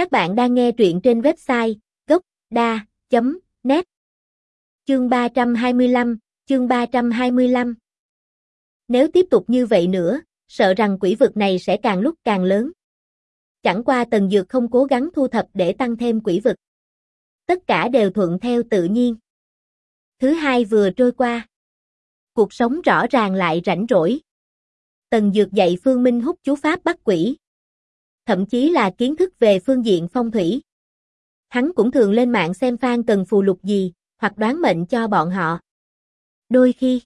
Các bạn đang nghe truyện trên website gốc.da.net Chương 325, chương 325 Nếu tiếp tục như vậy nữa, sợ rằng quỷ vực này sẽ càng lúc càng lớn. Chẳng qua Tần Dược không cố gắng thu thập để tăng thêm quỷ vực. Tất cả đều thuận theo tự nhiên. Thứ hai vừa trôi qua. Cuộc sống rõ ràng lại rảnh rỗi. Tần Dược dạy Phương Minh hút chú pháp bắt quỷ. Thậm chí là kiến thức về phương diện phong thủy. Hắn cũng thường lên mạng xem fan cần phù lục gì, hoặc đoán mệnh cho bọn họ. Đôi khi,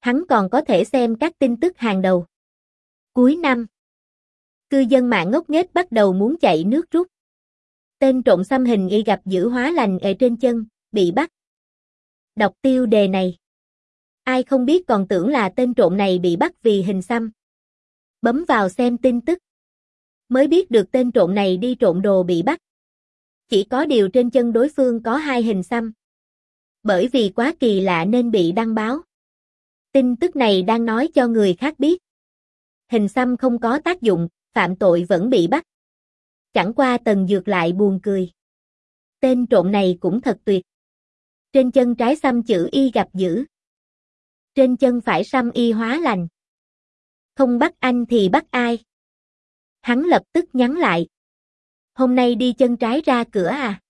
hắn còn có thể xem các tin tức hàng đầu. Cuối năm, cư dân mạng ngốc nghếch bắt đầu muốn chạy nước rút. Tên trộm xăm hình y gặp giữ hóa lành ở trên chân, bị bắt. Đọc tiêu đề này. Ai không biết còn tưởng là tên trộm này bị bắt vì hình xăm. Bấm vào xem tin tức. Mới biết được tên trộm này đi trộm đồ bị bắt. Chỉ có điều trên chân đối phương có hai hình xăm. Bởi vì quá kỳ lạ nên bị đăng báo. Tin tức này đang nói cho người khác biết. Hình xăm không có tác dụng, phạm tội vẫn bị bắt. Chẳng qua tần dược lại buồn cười. Tên trộm này cũng thật tuyệt. Trên chân trái xăm chữ y gặp dữ. Trên chân phải xăm y hóa lành. Không bắt anh thì bắt ai? Hắn lập tức nhắn lại. Hôm nay đi chân trái ra cửa à?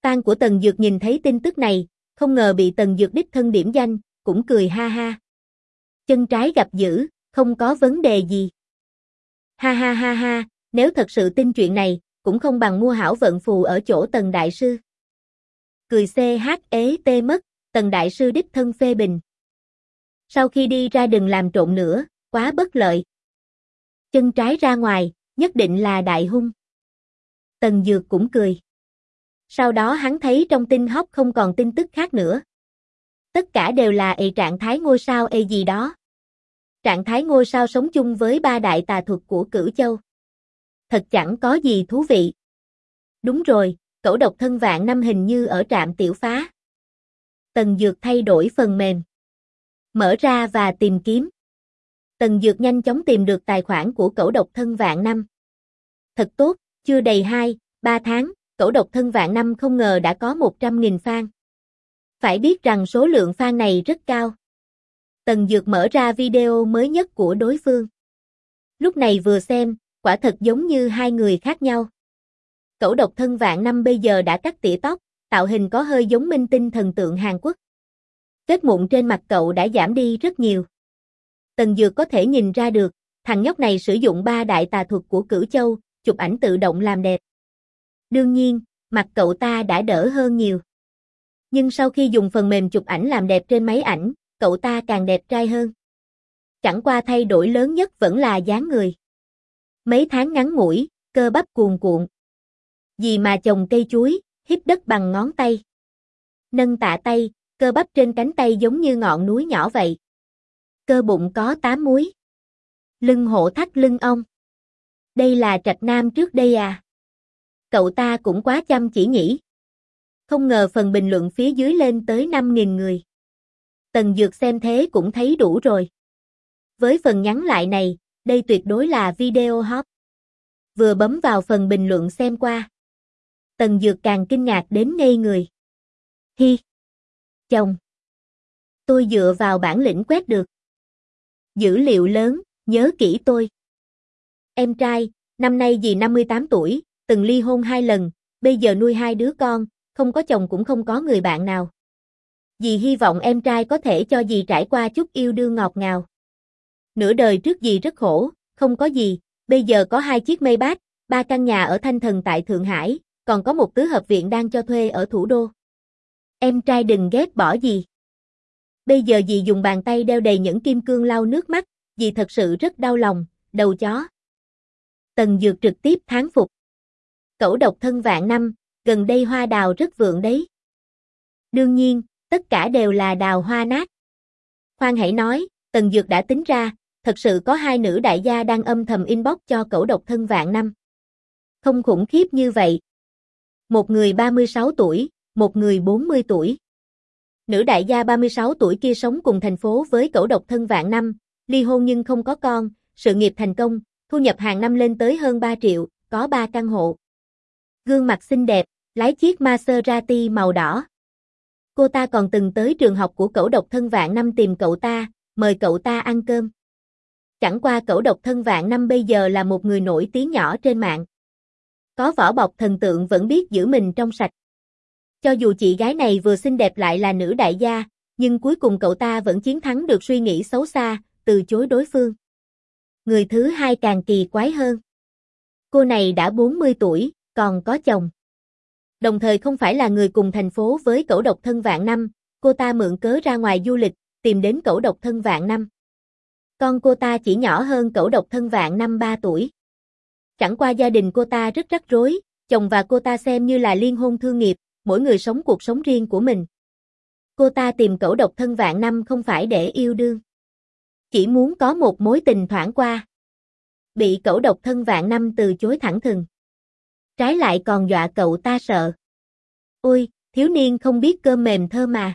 Tan của Tần Dược nhìn thấy tin tức này, không ngờ bị Tần Dược đích thân điểm danh, cũng cười ha ha. Chân trái gặp dữ, không có vấn đề gì. Ha ha ha ha, nếu thật sự tin chuyện này, cũng không bằng mua hảo vận phù ở chỗ Tần Đại Sư. Cười CH ế tê mất, Tần Đại Sư đích thân phê bình. Sau khi đi ra đừng làm trộn nữa, quá bất lợi. Chân trái ra ngoài, nhất định là đại hung. Tần Dược cũng cười. Sau đó hắn thấy trong tin hóc không còn tin tức khác nữa. Tất cả đều là ệ trạng thái ngôi sao ệ gì đó. Trạng thái ngôi sao sống chung với ba đại tà thuật của cửu châu. Thật chẳng có gì thú vị. Đúng rồi, cẩu độc thân vạn năm hình như ở trạm tiểu phá. Tần Dược thay đổi phần mềm. Mở ra và tìm kiếm. Tần Dược nhanh chóng tìm được tài khoản của cẩu độc thân vạn năm. Thật tốt, chưa đầy 2, 3 tháng, cẩu độc thân vạn năm không ngờ đã có 100.000 fan. Phải biết rằng số lượng fan này rất cao. Tần Dược mở ra video mới nhất của đối phương. Lúc này vừa xem, quả thật giống như hai người khác nhau. Cẩu độc thân vạn năm bây giờ đã cắt tỉa tóc, tạo hình có hơi giống minh tinh thần tượng Hàn Quốc. Vết mụn trên mặt cậu đã giảm đi rất nhiều. Tần Dược có thể nhìn ra được, thằng nhóc này sử dụng ba đại tà thuật của cửu châu, chụp ảnh tự động làm đẹp. Đương nhiên, mặt cậu ta đã đỡ hơn nhiều. Nhưng sau khi dùng phần mềm chụp ảnh làm đẹp trên máy ảnh, cậu ta càng đẹp trai hơn. Chẳng qua thay đổi lớn nhất vẫn là dáng người. Mấy tháng ngắn ngủi, cơ bắp cuồn cuộn. Gì mà trồng cây chuối, hiếp đất bằng ngón tay. Nâng tạ tay, cơ bắp trên cánh tay giống như ngọn núi nhỏ vậy. Cơ bụng có tám múi. Lưng hổ thắt lưng ong. Đây là trạch nam trước đây à? Cậu ta cũng quá chăm chỉ nhỉ. Không ngờ phần bình luận phía dưới lên tới 5.000 người. Tần Dược xem thế cũng thấy đủ rồi. Với phần nhắn lại này, đây tuyệt đối là video hot. Vừa bấm vào phần bình luận xem qua. Tần Dược càng kinh ngạc đến ngây người. Hi! Chồng! Tôi dựa vào bản lĩnh quét được. Dữ liệu lớn, nhớ kỹ tôi. Em trai, năm nay dì 58 tuổi, từng ly hôn hai lần, bây giờ nuôi hai đứa con, không có chồng cũng không có người bạn nào. Dì hy vọng em trai có thể cho dì trải qua chút yêu đương ngọt ngào. Nửa đời trước dì rất khổ, không có gì, bây giờ có hai chiếc mây bát, ba căn nhà ở Thanh Thần tại Thượng Hải, còn có một tứ hợp viện đang cho thuê ở thủ đô. Em trai đừng ghét bỏ gì. Bây giờ dì dùng bàn tay đeo đầy những kim cương lau nước mắt, dì thật sự rất đau lòng, đầu chó. Tần Dược trực tiếp tháng phục. Cẩu độc thân vạn năm, gần đây hoa đào rất vượng đấy. Đương nhiên, tất cả đều là đào hoa nát. Khoan hãy nói, Tần Dược đã tính ra, thật sự có hai nữ đại gia đang âm thầm inbox cho cẩu độc thân vạn năm. Không khủng khiếp như vậy. Một người 36 tuổi, một người 40 tuổi. Nữ đại gia 36 tuổi kia sống cùng thành phố với cẩu độc thân vạn năm, ly hôn nhưng không có con, sự nghiệp thành công, thu nhập hàng năm lên tới hơn 3 triệu, có 3 căn hộ. Gương mặt xinh đẹp, lái chiếc Maserati màu đỏ. Cô ta còn từng tới trường học của cậu độc thân vạn năm tìm cậu ta, mời cậu ta ăn cơm. Chẳng qua cậu độc thân vạn năm bây giờ là một người nổi tiếng nhỏ trên mạng. Có vỏ bọc thần tượng vẫn biết giữ mình trong sạch. Cho dù chị gái này vừa xinh đẹp lại là nữ đại gia, nhưng cuối cùng cậu ta vẫn chiến thắng được suy nghĩ xấu xa, từ chối đối phương. Người thứ hai càng kỳ quái hơn. Cô này đã 40 tuổi, còn có chồng. Đồng thời không phải là người cùng thành phố với cậu độc thân vạn năm, cô ta mượn cớ ra ngoài du lịch, tìm đến cậu độc thân vạn năm. Con cô ta chỉ nhỏ hơn cậu độc thân vạn năm 3 tuổi. Chẳng qua gia đình cô ta rất rắc rối, chồng và cô ta xem như là liên hôn thương nghiệp, mỗi người sống cuộc sống riêng của mình. Cô ta tìm cậu độc thân vạn năm không phải để yêu đương. Chỉ muốn có một mối tình thoảng qua. Bị cậu độc thân vạn năm từ chối thẳng thừng. Trái lại còn dọa cậu ta sợ. Ôi, thiếu niên không biết cơm mềm thơ mà.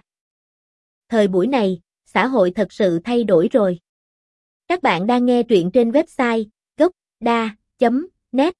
Thời buổi này, xã hội thật sự thay đổi rồi. Các bạn đang nghe truyện trên website gocda.net